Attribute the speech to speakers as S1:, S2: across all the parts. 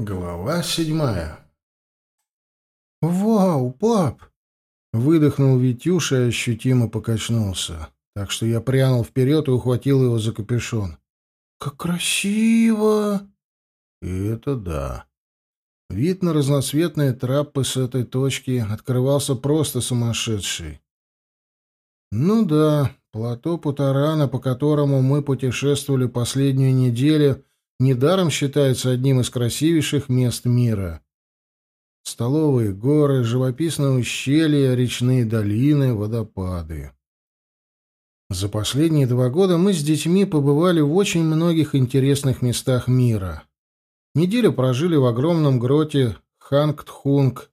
S1: Глава седьмая. «Вау, пап!» — выдохнул Витюша и ощутимо покачнулся, так что я прянул вперед и ухватил его за капюшон. «Как красиво!» И это да. Вид на разноцветные траппы с этой точки открывался просто сумасшедший. Ну да, плато Путарана, по которому мы путешествовали последнюю неделю — недаром считается одним из красивейших мест мира. Столовые горы, живописные ущелья, речные долины, водопады. За последние два года мы с детьми побывали в очень многих интересных местах мира. Неделю прожили в огромном гроте Хангтхунг,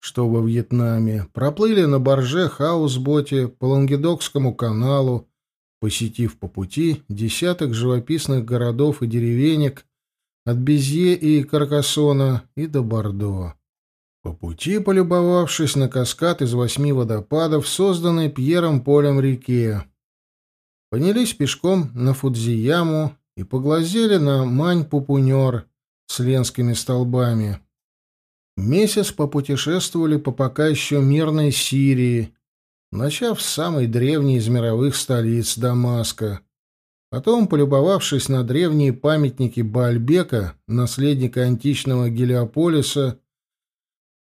S1: что во Вьетнаме, проплыли на барже хаусботе по Лангедокскому каналу, посетив по пути десяток живописных городов и деревенек от Безье и Каркасона и до Бордо. По пути полюбовавшись на каскад из восьми водопадов, созданный Пьером Полем реке, поднялись пешком на Фудзияму и поглазели на Мань-Пупунер с ленскими столбами. Месяц попутешествовали по пока еще мирной Сирии, начав с самой древней из мировых столиц Дамаска. Потом, полюбовавшись на древние памятники Баальбека, наследника античного Гелиополиса,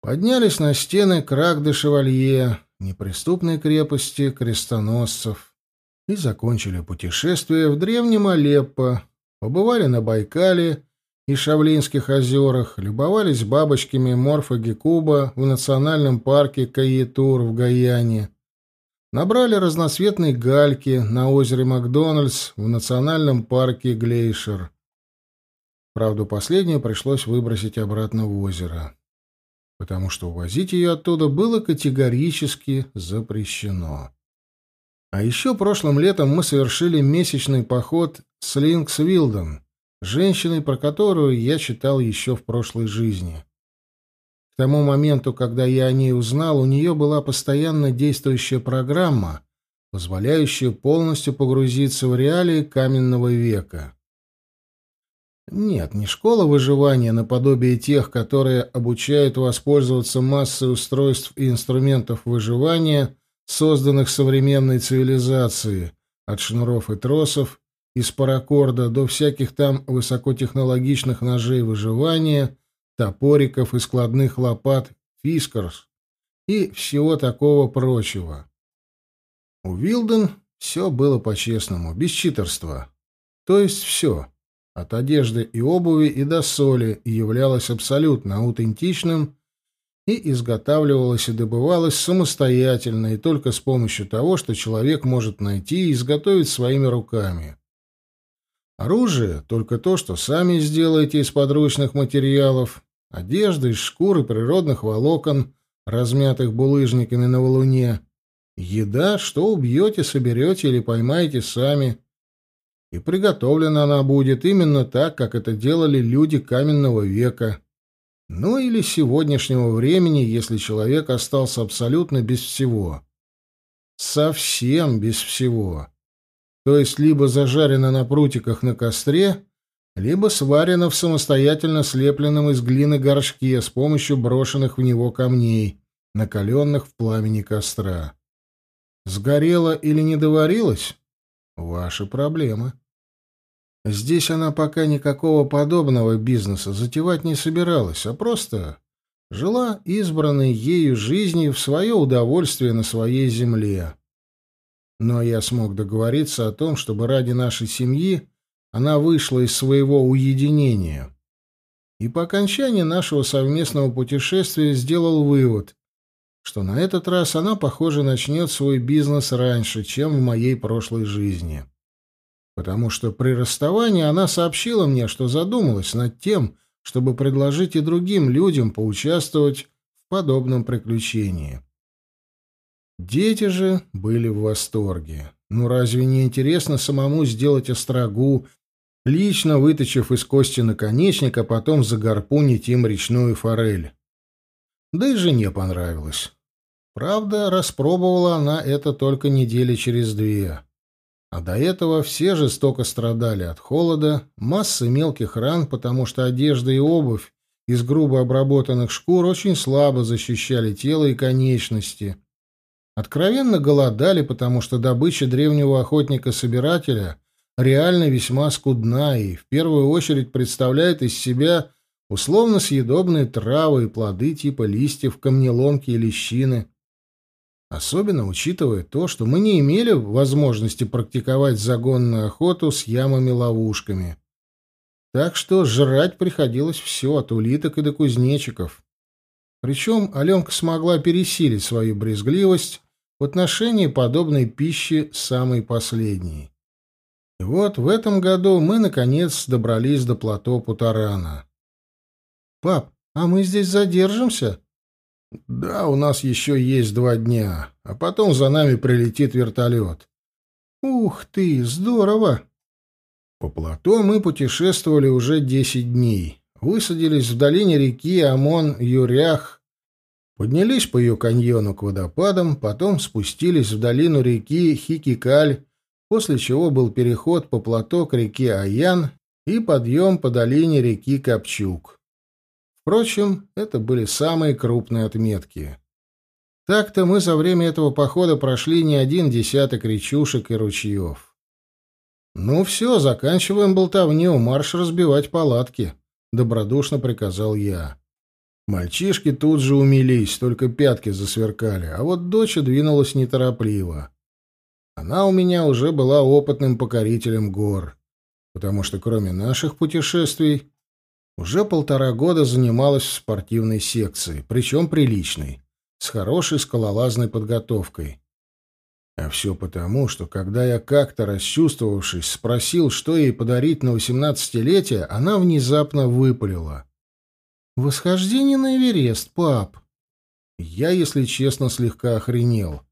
S1: поднялись на стены Крак-де-Шевалье, неприступной крепости крестоносцев, и закончили путешествие в древнем Алеппо, побывали на Байкале и Шавлинских озерах, любовались бабочками морфа-гекуба в национальном парке Каетур в Гаяне, Набрали разноцветные гальки на озере Макдональдс в национальном парке Глейшер. Правда, последнее пришлось выбросить обратно в озеро, потому что увозить ее оттуда было категорически запрещено. А еще прошлым летом мы совершили месячный поход с Линкс Вилден, женщиной, про которую я читал еще в прошлой жизни. К тому моменту, когда я о ней узнал, у нее была постоянно действующая программа, позволяющая полностью погрузиться в реалии каменного века. Нет, не школа выживания наподобие тех, которые обучают воспользоваться массой устройств и инструментов выживания, созданных современной цивилизацией, от шнуров и тросов, из паракорда до всяких там высокотехнологичных ножей выживания — топориков и складных лопат «Фискарс» и всего такого прочего. У Вилден все было по-честному, без читерства. То есть все, от одежды и обуви и до соли, являлось абсолютно аутентичным и изготавливалось и добывалось самостоятельно и только с помощью того, что человек может найти и изготовить своими руками. Оружие — только то, что сами сделаете из подручных материалов, Одежда из шкуры природных волокон, размятых булыжниками на валуне. Еда, что убьете, соберете или поймаете сами. И приготовлена она будет именно так, как это делали люди каменного века. Ну или сегодняшнего времени, если человек остался абсолютно без всего. Совсем без всего. То есть либо зажарено на прутиках на костре, либо сварено в самостоятельно слепленном из глины горшке с помощью брошенных в него камней, накаленных в пламени костра. Сгорело или не доварилось? Ваши проблемы. Здесь она пока никакого подобного бизнеса затевать не собиралась, а просто жила избранной ею жизнью в свое удовольствие на своей земле. Но я смог договориться о том, чтобы ради нашей семьи она вышла из своего уединения. И по окончании нашего совместного путешествия сделал вывод, что на этот раз она, похоже, начнет свой бизнес раньше, чем в моей прошлой жизни. Потому что при расставании она сообщила мне, что задумалась над тем, чтобы предложить и другим людям поучаствовать в подобном приключении. Дети же были в восторге. Ну разве не интересно самому сделать острогу лично вытащив из кости наконечник, а потом загарпунить им речную форель. Да и жене понравилось. Правда, распробовала она это только недели через две. А до этого все жестоко страдали от холода, массы мелких ран, потому что одежда и обувь из грубо обработанных шкур очень слабо защищали тело и конечности. Откровенно голодали, потому что добыча древнего охотника-собирателя реально весьма скудна и в первую очередь представляет из себя условно съедобные травы и плоды типа листьев камнеломки и лещины. Особенно учитывая то, что мы не имели возможности практиковать загонную охоту с ямами-ловушками. Так что жрать приходилось все, от улиток и до кузнечиков. Причем Аленка смогла пересилить свою брезгливость в отношении подобной пищи самой последней. И вот в этом году мы, наконец, добрались до плато Путарана. «Пап, а мы здесь задержимся?» «Да, у нас еще есть два дня, а потом за нами прилетит вертолет». «Ух ты, здорово!» По плато мы путешествовали уже десять дней. Высадились в долине реки Амон-Юрях, поднялись по ее каньону к водопадам, потом спустились в долину реки Хикикаль, после чего был переход по плато к реке Аян и подъем по долине реки Копчук. Впрочем, это были самые крупные отметки. Так-то мы за время этого похода прошли не один десяток речушек и ручьев. «Ну все, заканчиваем болтовню, марш разбивать палатки», — добродушно приказал я. Мальчишки тут же умились, только пятки засверкали, а вот дочь двинулась неторопливо. Она у меня уже была опытным покорителем гор, потому что кроме наших путешествий уже полтора года занималась в спортивной секции, причем приличной, с хорошей скалолазной подготовкой. А все потому, что когда я как-то расчувствовавшись спросил, что ей подарить на восемнадцатилетие, она внезапно выпалила. «Восхождение на Эверест, пап!» Я, если честно, слегка охренел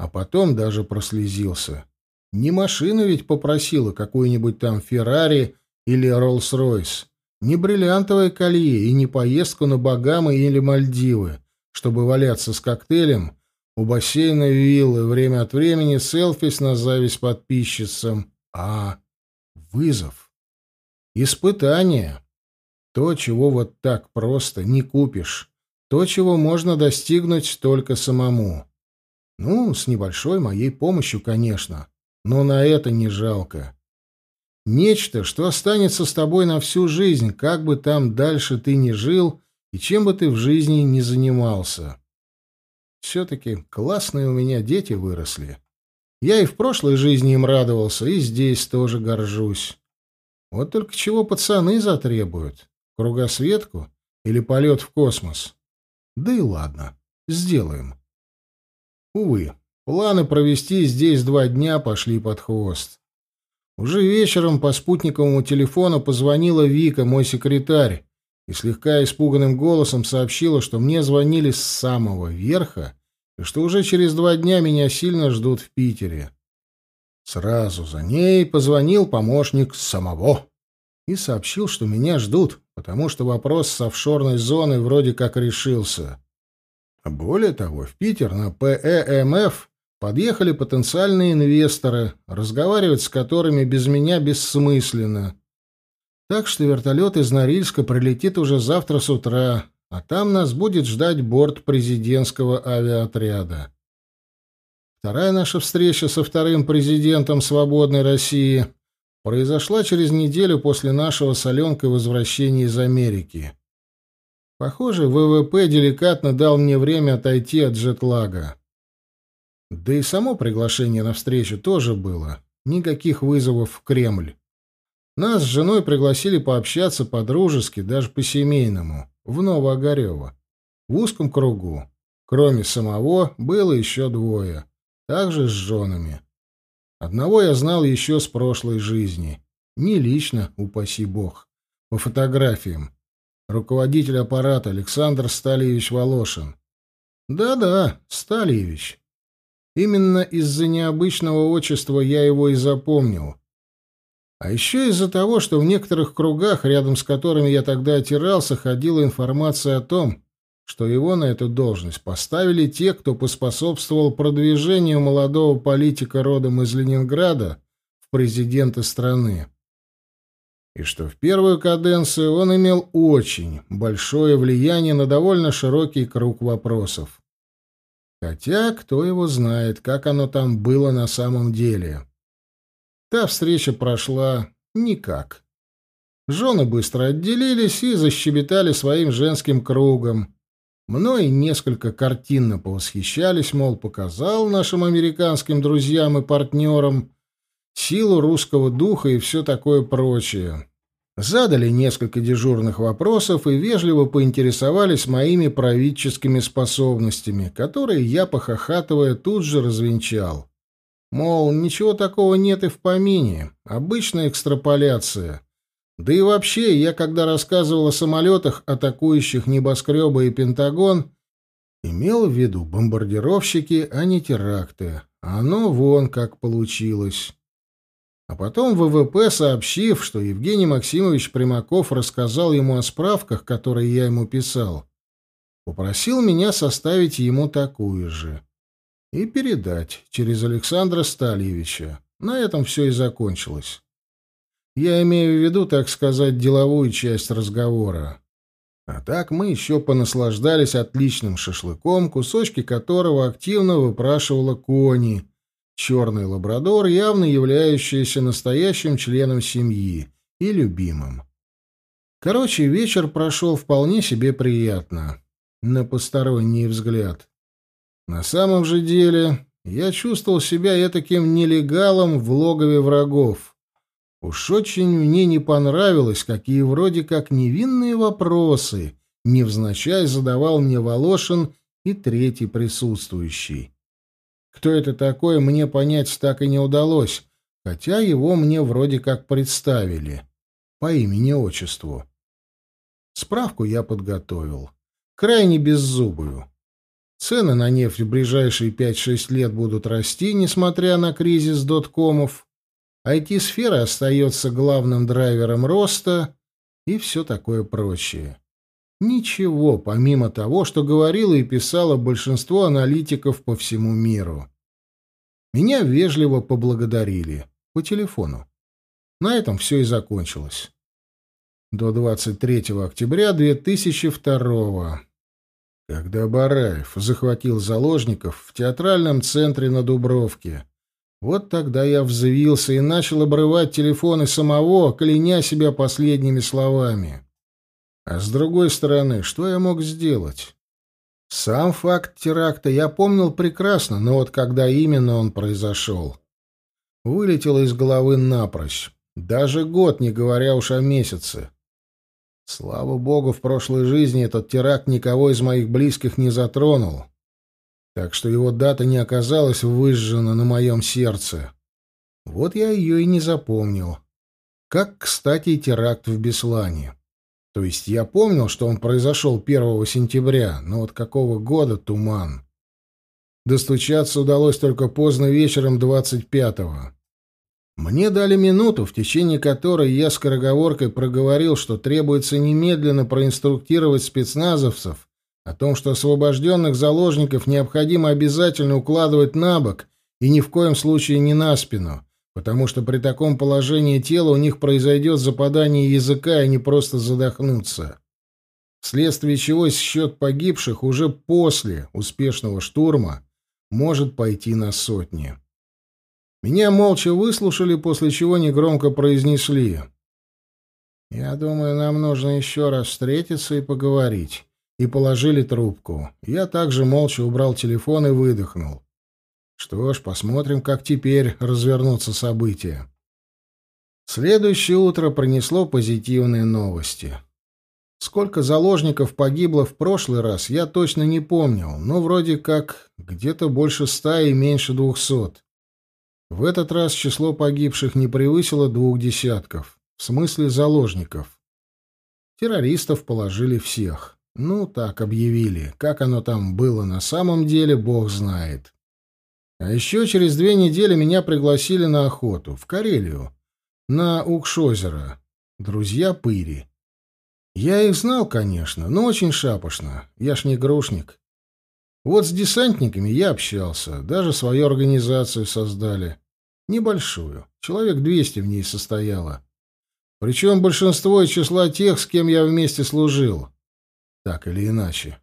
S1: а потом даже прослезился. Не машину ведь попросила какую-нибудь там Феррари или Роллс-Ройс, не бриллиантовое колье и не поездку на Багамы или Мальдивы, чтобы валяться с коктейлем у бассейна виллы время от времени селфись на зависть подписчицам, а вызов, испытание, то, чего вот так просто не купишь, то, чего можно достигнуть только самому. Ну, с небольшой моей помощью, конечно, но на это не жалко. Нечто, что останется с тобой на всю жизнь, как бы там дальше ты ни жил и чем бы ты в жизни ни занимался. Все-таки классные у меня дети выросли. Я и в прошлой жизни им радовался, и здесь тоже горжусь. Вот только чего пацаны затребуют? Кругосветку или полет в космос? Да и ладно, сделаем. Увы, планы провести здесь два дня пошли под хвост. Уже вечером по спутниковому телефону позвонила Вика, мой секретарь, и слегка испуганным голосом сообщила, что мне звонили с самого верха и что уже через два дня меня сильно ждут в Питере. Сразу за ней позвонил помощник самого и сообщил, что меня ждут, потому что вопрос с офшорной зоной вроде как решился. Более того, в Питер на ПЭМФ подъехали потенциальные инвесторы, разговаривать с которыми без меня бессмысленно. Так что вертолет из Норильска прилетит уже завтра с утра, а там нас будет ждать борт президентского авиаотряда. Вторая наша встреча со вторым президентом свободной России произошла через неделю после нашего с Аленкой возвращения из Америки. Похоже, ВВП деликатно дал мне время отойти от джетлага. Да и само приглашение на встречу тоже было. Никаких вызовов в Кремль. Нас с женой пригласили пообщаться по-дружески, даже по-семейному, в Новоогарево, в узком кругу. Кроме самого, было еще двое, также с женами. Одного я знал еще с прошлой жизни. Не лично, упаси бог, по фотографиям руководитель аппарата Александр Стальевич Волошин. Да-да, Стальевич. Именно из-за необычного отчества я его и запомнил. А еще из-за того, что в некоторых кругах, рядом с которыми я тогда отирался, ходила информация о том, что его на эту должность поставили те, кто поспособствовал продвижению молодого политика родом из Ленинграда в президенты страны. И что в первую каденцию он имел очень большое влияние на довольно широкий круг вопросов. Хотя, кто его знает, как оно там было на самом деле. Та встреча прошла никак. Жены быстро отделились и защебетали своим женским кругом. Мной несколько картинно повосхищались, мол, показал нашим американским друзьям и партнерам силу русского духа и все такое прочее. Задали несколько дежурных вопросов и вежливо поинтересовались моими правительскими способностями, которые я, похохатывая, тут же развенчал. Мол, ничего такого нет и в помине, обычная экстраполяция. Да и вообще, я когда рассказывал о самолетах, атакующих небоскребы и Пентагон, имел в виду бомбардировщики, а не теракты. Оно вон как получилось. А потом ВВП, сообщив, что Евгений Максимович Примаков рассказал ему о справках, которые я ему писал, попросил меня составить ему такую же и передать через Александра Стальевича. На этом все и закончилось. Я имею в виду, так сказать, деловую часть разговора. А так мы еще понаслаждались отличным шашлыком, кусочки которого активно выпрашивала Кони, черный лабрадор, явно являющийся настоящим членом семьи и любимым. Короче, вечер прошел вполне себе приятно, на посторонний взгляд. На самом же деле, я чувствовал себя этаким нелегалом в логове врагов. Уж очень мне не понравилось, какие вроде как невинные вопросы невзначай задавал мне Волошин и третий присутствующий. Кто это такой, мне понять так и не удалось, хотя его мне вроде как представили. По имени-отчеству. Справку я подготовил. Крайне беззубую. Цены на нефть в ближайшие 5-6 лет будут расти, несмотря на кризис доткомов. IT-сфера остается главным драйвером роста и все такое прочее. Ничего, помимо того, что говорило и писало большинство аналитиков по всему миру. Меня вежливо поблагодарили. По телефону. На этом все и закончилось. До 23 октября 2002 когда Бараев захватил заложников в театральном центре на Дубровке. Вот тогда я взвился и начал обрывать телефоны самого, кляня себя последними словами. А с другой стороны, что я мог сделать? Сам факт теракта я помнил прекрасно, но вот когда именно он произошел, вылетело из головы напрочь. Даже год, не говоря уж о месяце. Слава богу, в прошлой жизни этот теракт никого из моих близких не затронул, так что его дата не оказалась выжжена на моем сердце. Вот я ее и не запомнил. Как, кстати, и теракт в Беслане. То есть я помнил, что он произошел 1 сентября, но вот какого года туман. Достучаться удалось только поздно вечером 25-го. Мне дали минуту, в течение которой я скороговоркой проговорил, что требуется немедленно проинструктировать спецназовцев о том, что освобожденных заложников необходимо обязательно укладывать на бок и ни в коем случае не на спину, потому что при таком положении тела у них произойдет западание языка, и они просто задохнутся. Вследствие чего счет погибших уже после успешного штурма может пойти на сотни. Меня молча выслушали, после чего негромко произнесли. «Я думаю, нам нужно еще раз встретиться и поговорить». И положили трубку. Я также молча убрал телефон и выдохнул. Что ж, посмотрим, как теперь развернутся события. Следующее утро принесло позитивные новости. Сколько заложников погибло в прошлый раз, я точно не помнил, но вроде как где-то больше ста и меньше двухсот. В этот раз число погибших не превысило двух десятков, в смысле заложников. Террористов положили всех. Ну, так объявили. Как оно там было на самом деле, бог знает. А еще через две недели меня пригласили на охоту, в Карелию, на Укшозеро. Друзья Пыри. Я их знал, конечно, но очень шапошно. Я ж не грушник. Вот с десантниками я общался, даже свою организацию создали. Небольшую. Человек двести в ней состояло. Причем большинство из числа тех, с кем я вместе служил. Так или иначе.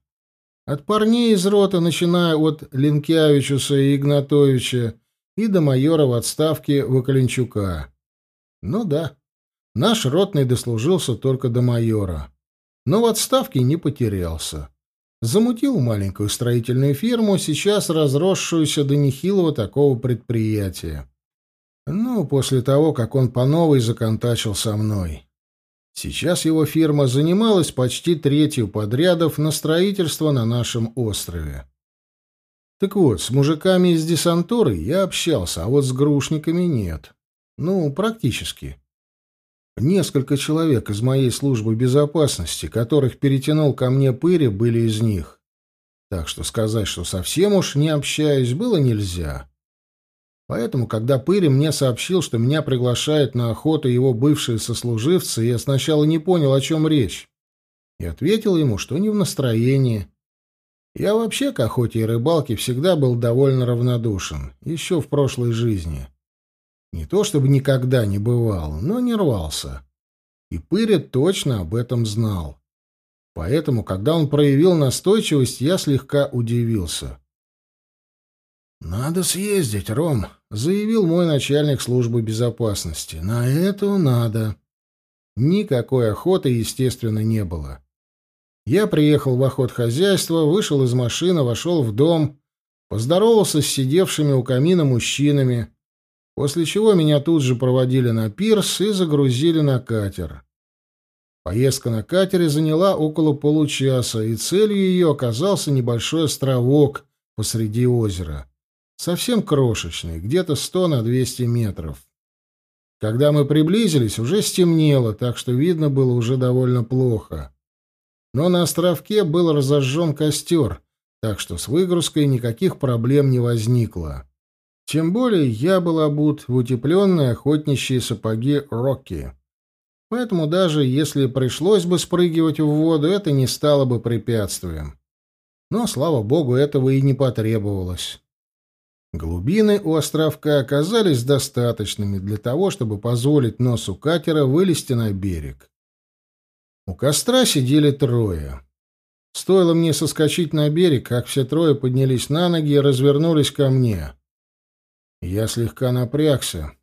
S1: От парней из роты, начиная от Линкявичуса и Игнатовича, и до майора в отставке Вакаленчука. Ну да, наш ротный дослужился только до майора. Но в отставке не потерялся. Замутил маленькую строительную фирму, сейчас разросшуюся до нехилого такого предприятия. Ну, после того, как он по новой законтачил со мной. Сейчас его фирма занималась почти третью подрядов на строительство на нашем острове. Так вот, с мужиками из десантуры я общался, а вот с грушниками нет. Ну, практически. Несколько человек из моей службы безопасности, которых перетянул ко мне пыри, были из них. Так что сказать, что совсем уж не общаюсь, было нельзя. Поэтому, когда Пыри мне сообщил, что меня приглашают на охоту его бывшие сослуживцы, я сначала не понял, о чем речь. И ответил ему, что не в настроении. Я вообще к охоте и рыбалке всегда был довольно равнодушен, еще в прошлой жизни. Не то чтобы никогда не бывал, но не рвался. И Пыря точно об этом знал. Поэтому, когда он проявил настойчивость, я слегка удивился. «Надо съездить, Ром», — заявил мой начальник службы безопасности. «На это надо». Никакой охоты, естественно, не было. Я приехал в охот хозяйства, вышел из машины, вошел в дом, поздоровался с сидевшими у камина мужчинами, после чего меня тут же проводили на пирс и загрузили на катер. Поездка на катере заняла около получаса, и целью ее оказался небольшой островок посреди озера. Совсем крошечный, где-то сто на двести метров. Когда мы приблизились, уже стемнело, так что видно было уже довольно плохо. Но на островке был разожжен костер, так что с выгрузкой никаких проблем не возникло. Тем более я был обут в утепленные охотничьи сапоги «Рокки». Поэтому даже если пришлось бы спрыгивать в воду, это не стало бы препятствием. Но, слава богу, этого и не потребовалось. Глубины у островка оказались достаточными для того, чтобы позволить носу катера вылезти на берег. У костра сидели трое. Стоило мне соскочить на берег, как все трое поднялись на ноги и развернулись ко мне. Я слегка напрягся.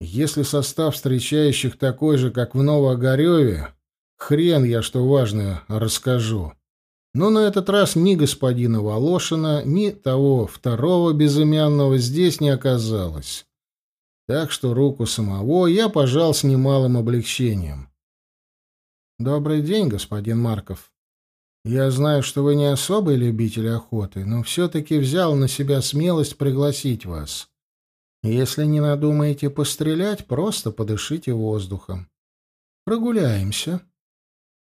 S1: Если состав встречающих такой же, как в Новоогареве, хрен я что важное расскажу. Но на этот раз ни господина Волошина, ни того второго безымянного здесь не оказалось. Так что руку самого я пожал с немалым облегчением. «Добрый день, господин Марков. Я знаю, что вы не особый любитель охоты, но все-таки взял на себя смелость пригласить вас. Если не надумаете пострелять, просто подышите воздухом. Прогуляемся».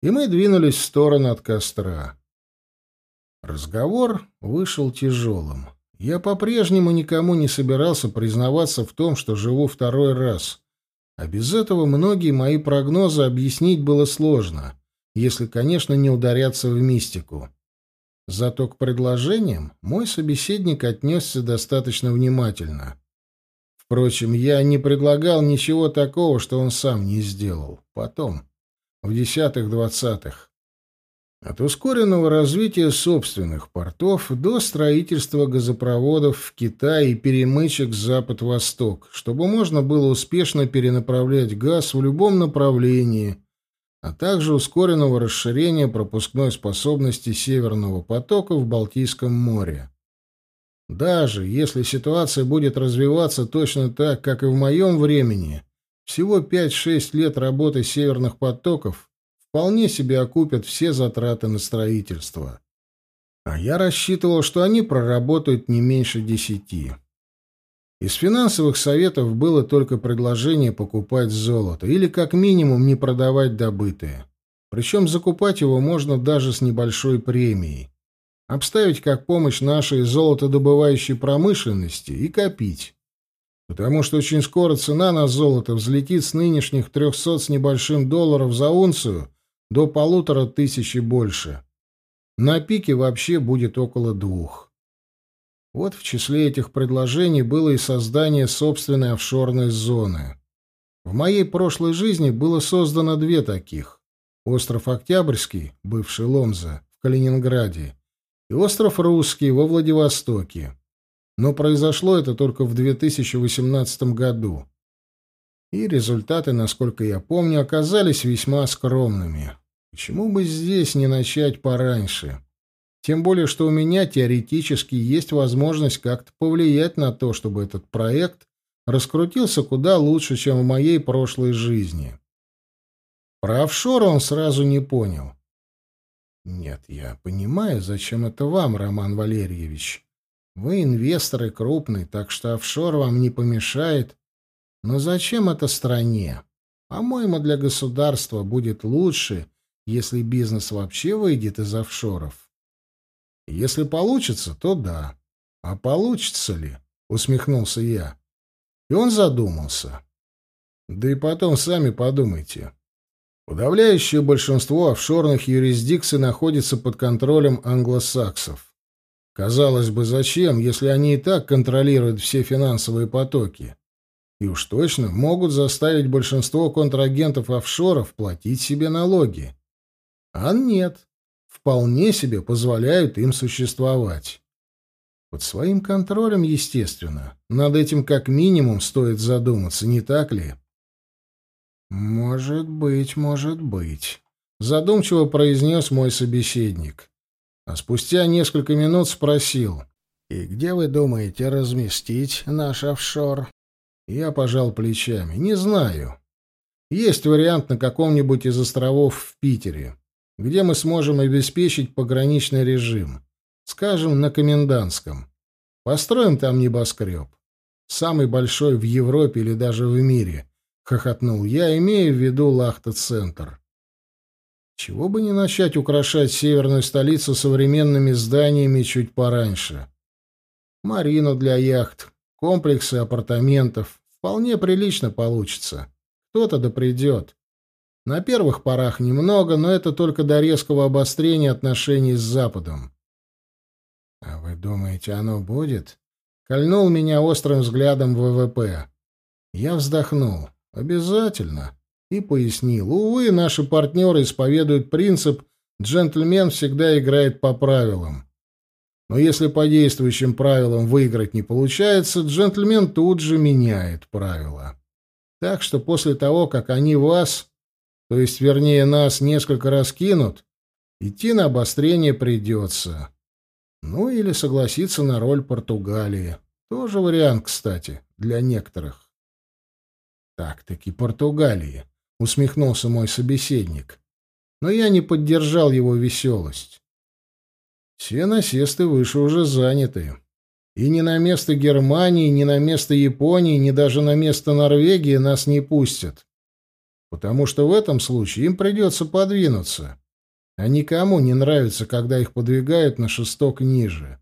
S1: И мы двинулись в сторону от костра. Разговор вышел тяжелым. Я по-прежнему никому не собирался признаваться в том, что живу второй раз. А без этого многие мои прогнозы объяснить было сложно, если, конечно, не ударяться в мистику. Зато к предложениям мой собеседник отнесся достаточно внимательно. Впрочем, я не предлагал ничего такого, что он сам не сделал. Потом, в десятых-двадцатых. От ускоренного развития собственных портов до строительства газопроводов в Китай и перемычек запад-восток, чтобы можно было успешно перенаправлять газ в любом направлении, а также ускоренного расширения пропускной способности Северного потока в Балтийском море. Даже если ситуация будет развиваться точно так, как и в моем времени, всего 5-6 лет работы северных потоков вполне себе окупят все затраты на строительство. А я рассчитывал, что они проработают не меньше десяти. Из финансовых советов было только предложение покупать золото или как минимум не продавать добытое. Причем закупать его можно даже с небольшой премией. Обставить как помощь нашей золотодобывающей промышленности и копить. Потому что очень скоро цена на золото взлетит с нынешних трехсот с небольшим долларов за унцию до полутора тысяч и больше. На пике вообще будет около двух. Вот в числе этих предложений было и создание собственной офшорной зоны. В моей прошлой жизни было создано две таких. Остров Октябрьский, бывший Ломза, в Калининграде, и остров Русский во Владивостоке. Но произошло это только в 2018 году. И результаты, насколько я помню, оказались весьма скромными. Почему бы здесь не начать пораньше? Тем более, что у меня теоретически есть возможность как-то повлиять на то, чтобы этот проект раскрутился куда лучше, чем в моей прошлой жизни. Про офшор он сразу не понял. Нет, я понимаю, зачем это вам, Роман Валерьевич. Вы инвестор и крупный, так что офшор вам не помешает. Но зачем это стране? По-моему, для государства будет лучше, если бизнес вообще выйдет из офшоров. Если получится, то да. А получится ли? Усмехнулся я. И он задумался. Да и потом сами подумайте. Подавляющее большинство офшорных юрисдикций находится под контролем англосаксов. Казалось бы, зачем, если они и так контролируют все финансовые потоки? И уж точно могут заставить большинство контрагентов офшоров платить себе налоги. А нет, вполне себе позволяют им существовать. Под своим контролем, естественно. Над этим как минимум стоит задуматься, не так ли? Может быть, может быть, задумчиво произнес мой собеседник. А спустя несколько минут спросил: "И где вы думаете разместить наш офшор?" Я пожал плечами: "Не знаю. Есть вариант на каком-нибудь из островов в Питере, где мы сможем обеспечить пограничный режим. Скажем, на Комендантском. Построим там небоскреб. Самый большой в Европе или даже в мире, хохотнул я, имея в виду Лахта-центр. Чего бы не начать украшать северную столицу современными зданиями чуть пораньше. Марину для яхт, комплексы апартаментов. Вполне прилично получится. Кто-то да придет. На первых порах немного, но это только до резкого обострения отношений с Западом. «А вы думаете, оно будет?» Кольнул меня острым взглядом ВВП. Я вздохнул. «Обязательно». И пояснил. «Увы, наши партнеры исповедуют принцип «джентльмен всегда играет по правилам». Но если по действующим правилам выиграть не получается, джентльмен тут же меняет правила. Так что после того, как они вас, то есть, вернее, нас несколько раз кинут, идти на обострение придется. Ну или согласиться на роль Португалии. Тоже вариант, кстати, для некоторых. Так-таки Португалии, усмехнулся мой собеседник. Но я не поддержал его веселость. Все насесты выше уже заняты. И ни на место Германии, ни на место Японии, ни даже на место Норвегии нас не пустят. Потому что в этом случае им придется подвинуться а никому не нравится, когда их подвигают на шесток ниже.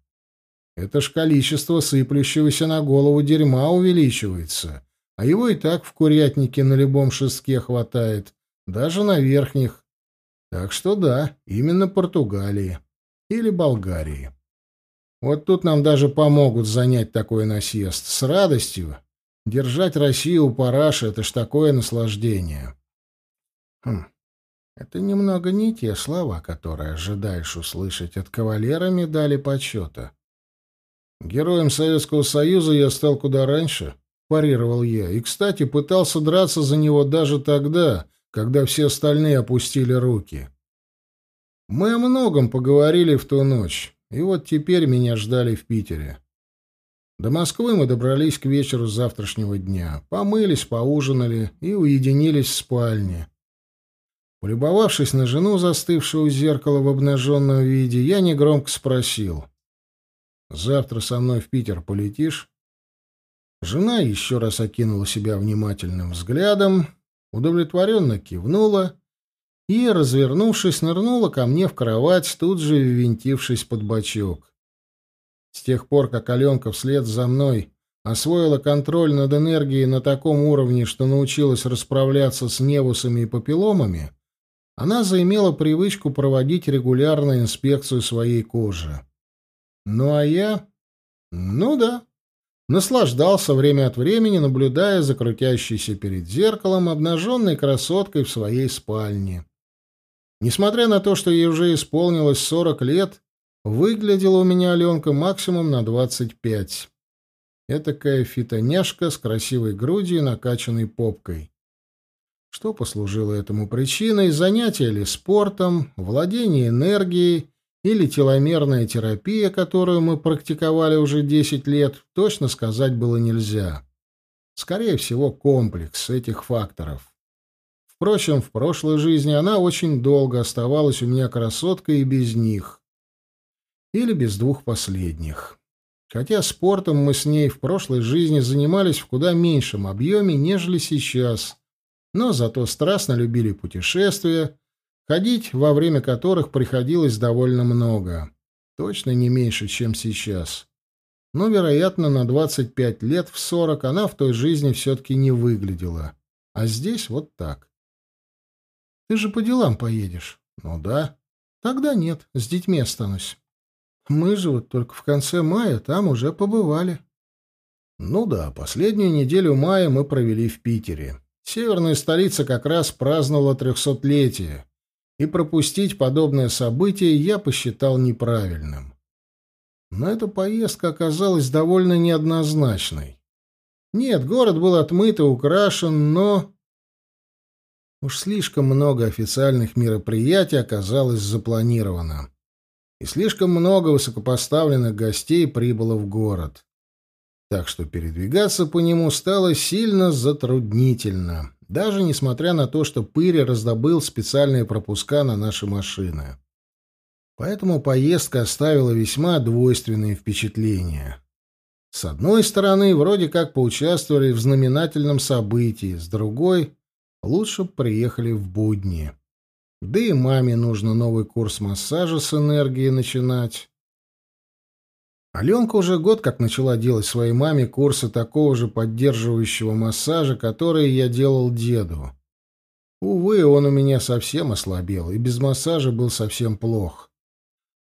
S1: Это ж количество сыплющегося на голову дерьма увеличивается, а его и так в курятнике на любом шестке хватает, даже на верхних. Так что да, именно Португалии или Болгарии. Вот тут нам даже помогут занять такой насест с радостью. Держать Россию у параши — это ж такое наслаждение. Хм. Это немного не те слова, которые ожидаешь услышать от кавалера медали почета. Героем Советского Союза я стал куда раньше, парировал я, и, кстати, пытался драться за него даже тогда, когда все остальные опустили руки. Мы о многом поговорили в ту ночь, и вот теперь меня ждали в Питере. До Москвы мы добрались к вечеру завтрашнего дня, помылись, поужинали и уединились в спальне. Полюбовавшись на жену, застывшую у зеркала в обнаженном виде, я негромко спросил. «Завтра со мной в Питер полетишь?» Жена еще раз окинула себя внимательным взглядом, удовлетворенно кивнула и, развернувшись, нырнула ко мне в кровать, тут же ввинтившись под бочок. С тех пор, как Аленка вслед за мной освоила контроль над энергией на таком уровне, что научилась расправляться с невусами и папилломами, она заимела привычку проводить регулярную инспекцию своей кожи. Ну а я... Ну да. наслаждался время от времени, наблюдая за крутящейся перед зеркалом обнаженной красоткой в своей спальне. Несмотря на то, что ей уже исполнилось сорок лет, выглядела у меня Аленка максимум на двадцать пять. Этакая фитоняшка с красивой грудью и накачанной попкой. Что послужило этому причиной? Занятие ли спортом, владение энергией или теломерная терапия, которую мы практиковали уже 10 лет, точно сказать было нельзя. Скорее всего, комплекс этих факторов. Впрочем, в прошлой жизни она очень долго оставалась у меня красоткой и без них. Или без двух последних. Хотя спортом мы с ней в прошлой жизни занимались в куда меньшем объеме, нежели сейчас, но зато страстно любили путешествия, ходить во время которых приходилось довольно много. Точно не меньше, чем сейчас. Но, вероятно, на 25 лет в 40 она в той жизни все-таки не выглядела. А здесь вот так. «Ты же по делам поедешь?» «Ну да». «Тогда нет, с детьми останусь». «Мы же вот только в конце мая там уже побывали». «Ну да, последнюю неделю мая мы провели в Питере. Северная столица как раз праздновала трехсотлетие и пропустить подобное событие я посчитал неправильным. Но эта поездка оказалась довольно неоднозначной. Нет, город был отмыт и украшен, но... Уж слишком много официальных мероприятий оказалось запланировано. И слишком много высокопоставленных гостей прибыло в город. Так что передвигаться по нему стало сильно затруднительно даже несмотря на то, что Пыри раздобыл специальные пропуска на наши машины. Поэтому поездка оставила весьма двойственные впечатления. С одной стороны, вроде как поучаствовали в знаменательном событии, с другой — лучше бы приехали в будни. Да и маме нужно новый курс массажа с энергией начинать. Аленка уже год как начала делать своей маме курсы такого же поддерживающего массажа, которые я делал деду. Увы, он у меня совсем ослабел, и без массажа был совсем плох.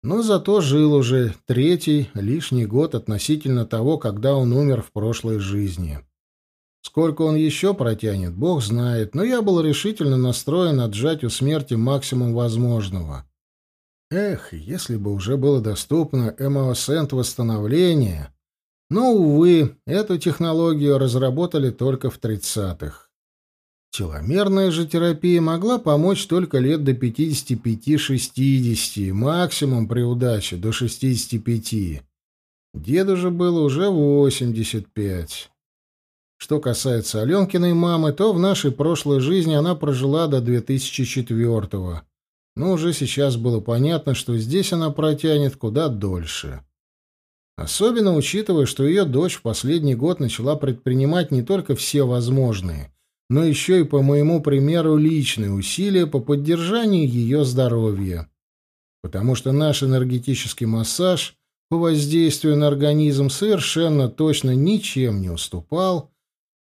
S1: Но зато жил уже третий, лишний год относительно того, когда он умер в прошлой жизни. Сколько он еще протянет, бог знает, но я был решительно настроен отжать у смерти максимум возможного. Эх, если бы уже было доступно эмоосент восстановления. Но, увы, эту технологию разработали только в 30-х. Теломерная же терапия могла помочь только лет до 55-60, максимум при удаче до 65. Деду же было уже 85. Что касается Аленкиной мамы, то в нашей прошлой жизни она прожила до 2004 -го но уже сейчас было понятно, что здесь она протянет куда дольше. Особенно учитывая, что ее дочь в последний год начала предпринимать не только все возможные, но еще и, по моему примеру, личные усилия по поддержанию ее здоровья. Потому что наш энергетический массаж по воздействию на организм совершенно точно ничем не уступал,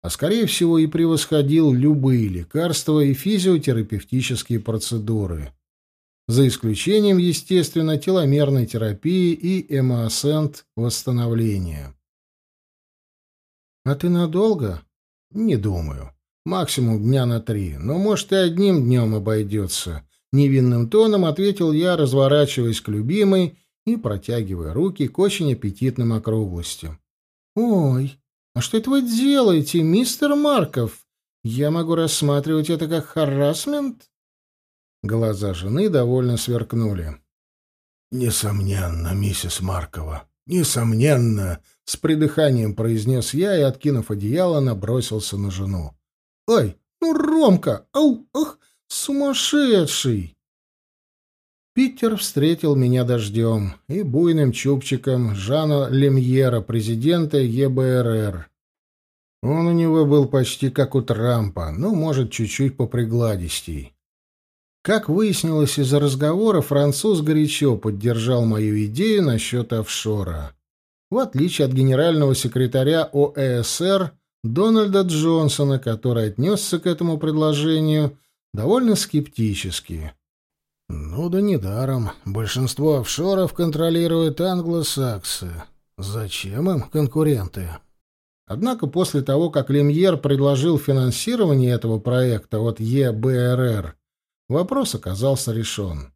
S1: а скорее всего и превосходил любые лекарства и физиотерапевтические процедуры за исключением, естественно, теломерной терапии и эмоасент восстановления. «А ты надолго?» «Не думаю. Максимум дня на три, но, может, и одним днем обойдется», — невинным тоном ответил я, разворачиваясь к любимой и протягивая руки к очень аппетитным округлостям. «Ой, а что это вы делаете, мистер Марков? Я могу рассматривать это как харасмент?» Глаза жены довольно сверкнули. «Несомненно, миссис Маркова, несомненно!» — с придыханием произнес я и, откинув одеяло, набросился на жену. «Ой, ну, Ромка! Ау! Ах! Сумасшедший!» Питер встретил меня дождем и буйным чубчиком Жана Лемьера, президента ЕБРР. Он у него был почти как у Трампа, ну, может, чуть-чуть попригладистей. Как выяснилось из разговора, француз горячо поддержал мою идею насчет офшора. В отличие от генерального секретаря ОЭСР Дональда Джонсона, который отнесся к этому предложению довольно скептически. Ну да недаром. Большинство офшоров контролируют англосаксы. Зачем им конкуренты? Однако после того, как Лемьер предложил финансирование этого проекта от ЕБРР, вопрос оказался решен.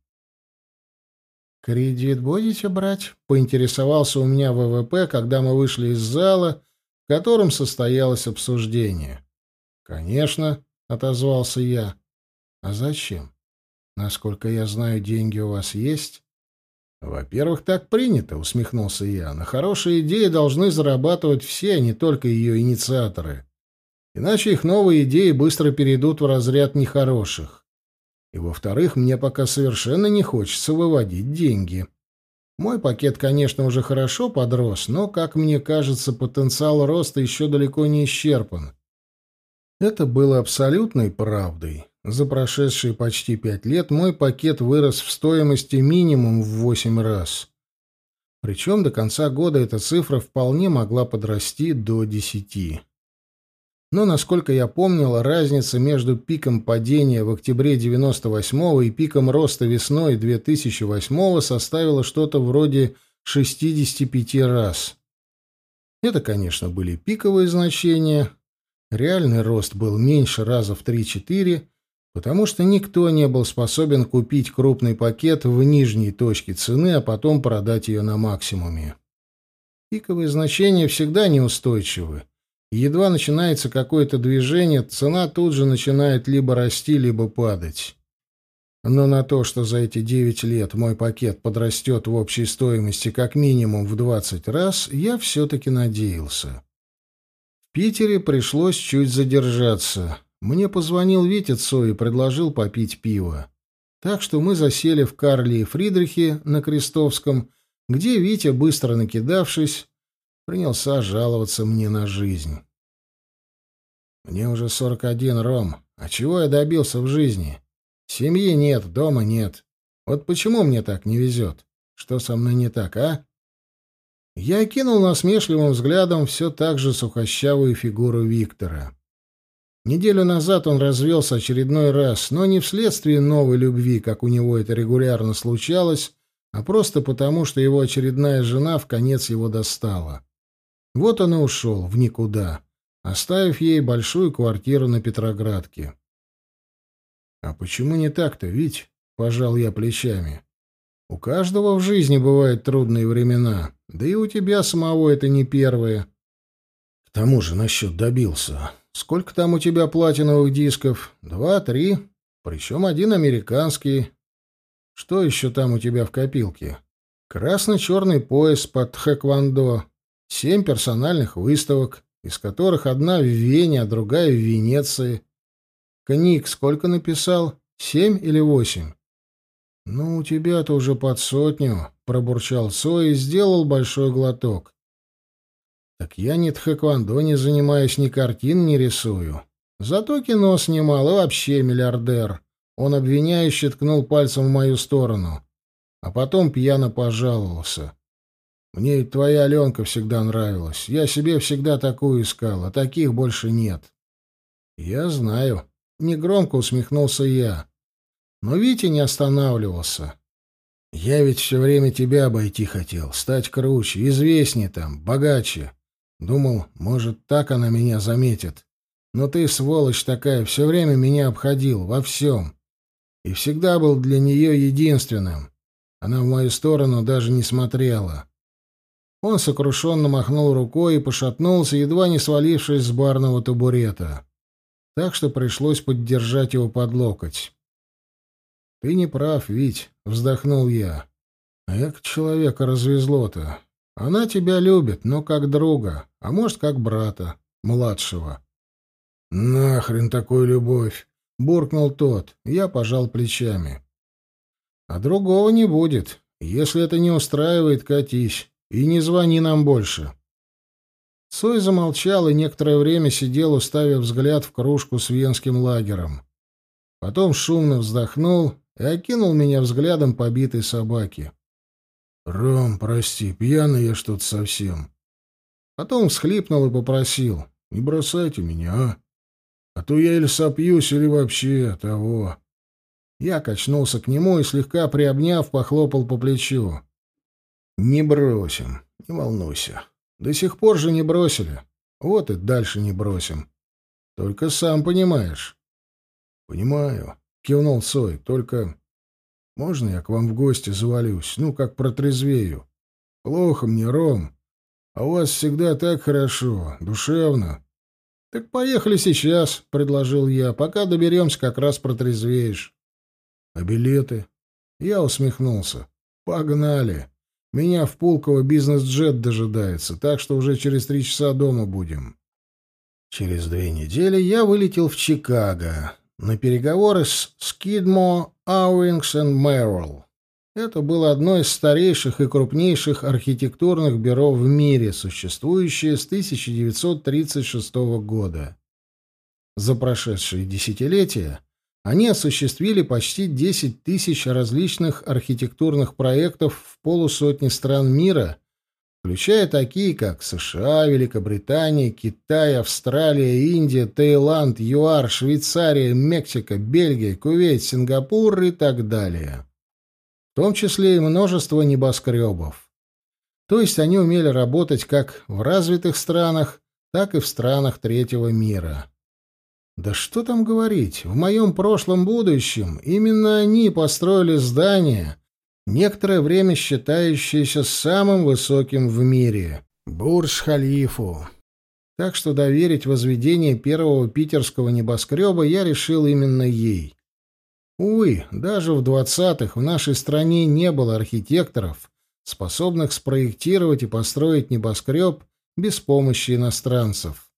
S1: «Кредит будете брать?» — поинтересовался у меня ВВП, когда мы вышли из зала, в котором состоялось обсуждение. «Конечно», — отозвался я. «А зачем? Насколько я знаю, деньги у вас есть?» «Во-первых, так принято», — усмехнулся я. «На хорошие идеи должны зарабатывать все, а не только ее инициаторы. Иначе их новые идеи быстро перейдут в разряд нехороших. И, во-вторых, мне пока совершенно не хочется выводить деньги. Мой пакет, конечно, уже хорошо подрос, но, как мне кажется, потенциал роста еще далеко не исчерпан. Это было абсолютной правдой. За прошедшие почти пять лет мой пакет вырос в стоимости минимум в восемь раз. Причем до конца года эта цифра вполне могла подрасти до десяти но, насколько я помнил, разница между пиком падения в октябре 98-го и пиком роста весной 2008-го составила что-то вроде 65 раз. Это, конечно, были пиковые значения. Реальный рост был меньше раза в 3-4, потому что никто не был способен купить крупный пакет в нижней точке цены, а потом продать ее на максимуме. Пиковые значения всегда неустойчивы Едва начинается какое-то движение, цена тут же начинает либо расти, либо падать. Но на то, что за эти девять лет мой пакет подрастет в общей стоимости как минимум в двадцать раз, я все-таки надеялся. В Питере пришлось чуть задержаться. Мне позвонил Витя и предложил попить пиво. Так что мы засели в Карле и Фридрихе на Крестовском, где Витя, быстро накидавшись, принялся жаловаться мне на жизнь. «Мне уже сорок один, Ром. А чего я добился в жизни? Семьи нет, дома нет. Вот почему мне так не везет? Что со мной не так, а?» Я окинул насмешливым взглядом все так же сухощавую фигуру Виктора. Неделю назад он развелся очередной раз, но не вследствие новой любви, как у него это регулярно случалось, а просто потому, что его очередная жена в конец его достала. Вот он и ушел в никуда, оставив ей большую квартиру на Петроградке. «А почему не так-то, Вить?» — пожал я плечами. «У каждого в жизни бывают трудные времена, да и у тебя самого это не первое. К тому же насчет добился. Сколько там у тебя платиновых дисков? Два, три, причем один американский. Что еще там у тебя в копилке? Красно-черный пояс под хэквондо, Семь персональных выставок, из которых одна в Вене, а другая в Венеции. Книг сколько написал? Семь или восемь? «Ну, у тебя-то уже под сотню», — пробурчал Цой и сделал большой глоток. «Так я ни тхэквондо не занимаюсь, ни картин не рисую. Зато кино снимал и вообще миллиардер». Он обвиняюще ткнул пальцем в мою сторону, а потом пьяно пожаловался. Мне твоя Аленка всегда нравилась. Я себе всегда такую искал, а таких больше нет. Я знаю. Негромко усмехнулся я. Но Витя не останавливался. Я ведь все время тебя обойти хотел, стать круче, известнее там, богаче. Думал, может, так она меня заметит. Но ты, сволочь такая, все время меня обходил, во всем. И всегда был для нее единственным. Она в мою сторону даже не смотрела. Он сокрушенно махнул рукой и пошатнулся, едва не свалившись с барного табурета. Так что пришлось поддержать его под локоть. «Ты не прав, Вить», — вздохнул я. «А как человека развезло-то? Она тебя любит, но как друга, а может, как брата, младшего». «Нахрен такую любовь!» — буркнул тот. Я пожал плечами. «А другого не будет. Если это не устраивает, катись. И не звони нам больше. Сой замолчал и некоторое время сидел, уставив взгляд в кружку с венским лагером. Потом шумно вздохнул и окинул меня взглядом побитой собаки. «Ром, прости, пьяный я что-то совсем». Потом всхлипнул и попросил. «Не бросайте меня, а? А то я или сопьюсь, или вообще того». Я качнулся к нему и, слегка приобняв, похлопал по плечу. «Не бросим, не волнуйся. До сих пор же не бросили. Вот и дальше не бросим. Только сам понимаешь. Понимаю, кивнул Сой. Только можно я к вам в гости завалюсь? Ну, как протрезвею. Плохо мне, Ром. А у вас всегда так хорошо, душевно. Так поехали сейчас, предложил я. Пока доберемся, как раз протрезвеешь. А билеты? Я усмехнулся. Погнали. Меня в Пулково бизнес-джет дожидается, так что уже через три часа дома будем. Через две недели я вылетел в Чикаго на переговоры с Skidmore, Owings and Merrill. Это было одно из старейших и крупнейших архитектурных бюро в мире, существующее с 1936 года. За прошедшие десятилетия они осуществили почти 10 тысяч различных архитектурных проектов в полусотни стран мира, включая такие, как США, Великобритания, Китай, Австралия, Индия, Таиланд, ЮАР, Швейцария, Мексика, Бельгия, Кувейт, Сингапур и так далее в том числе и множество небоскребов. То есть они умели работать как в развитых странах, так и в странах третьего мира. Да что там говорить, в моем прошлом будущем именно они построили здание, некоторое время считающееся самым высоким в мире — Бурдж-Халифу. Так что доверить возведение первого питерского небоскреба я решил именно ей. Увы, даже в двадцатых в нашей стране не было архитекторов, способных спроектировать и построить небоскреб без помощи иностранцев.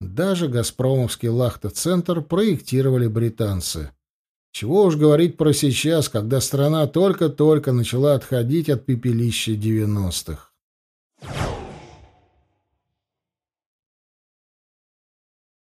S1: Даже «Газпромовский лахта-центр» проектировали британцы. Чего уж говорить про сейчас, когда страна только-только начала отходить от пепелища девяностых.